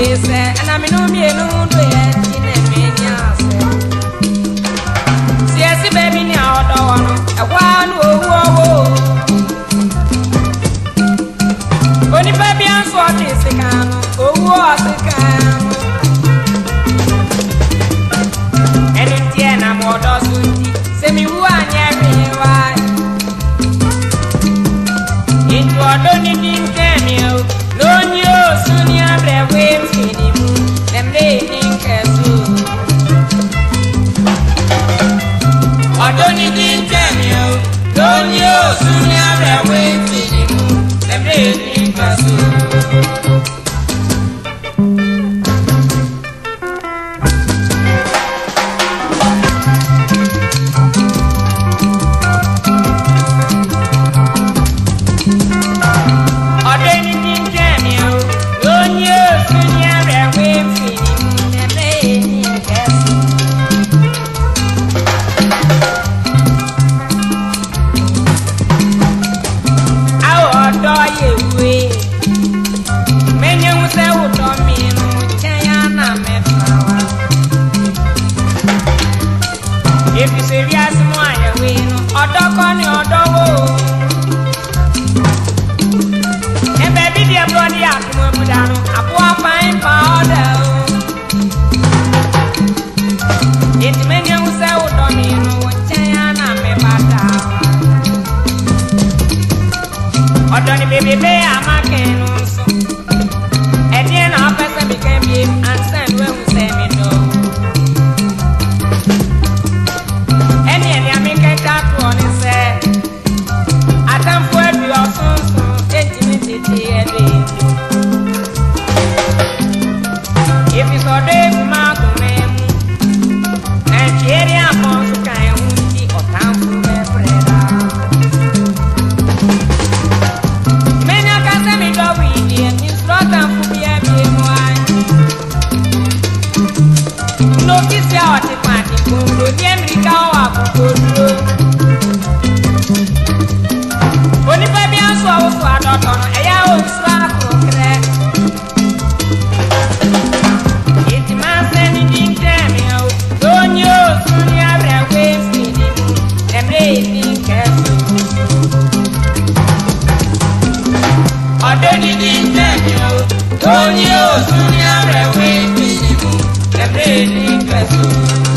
firi sɛ ɛnam no mmienu do yɛ nti na ɛmɛ ni asɛ siesi baabi ni a ɔdɔ wɔ no ɛhɔ a no owu ɔwɔ o onipa bia nso ɔte sika no owu ɔsika no. ọ̀dọ́ ní kí n tẹ̀mí o lóní òsùn ní àrẹ̀wé tìlìmù ẹ̀mí ní gbàsó. ọ̀dọ́ kọ́ ni ọ̀dọ́ wò. ẹbẹ̀ bí diẹ bọ́ di àtúmọ̀ ẹ̀múdànù àbú apá ń pa ọ̀dẹ̀ o. ètùmẹ̀ ní ẹ̀húsẹ́ ọ̀dọ́ ni inú wọ́n jẹ́ yánà mi bá dà fẹsẹ̀ mi kẹ́ mi ní tẹ̀mí o tó ní òsùn ní àrẹ̀wé ìdìbò ẹ̀rẹ́ ní fẹ̀sùn.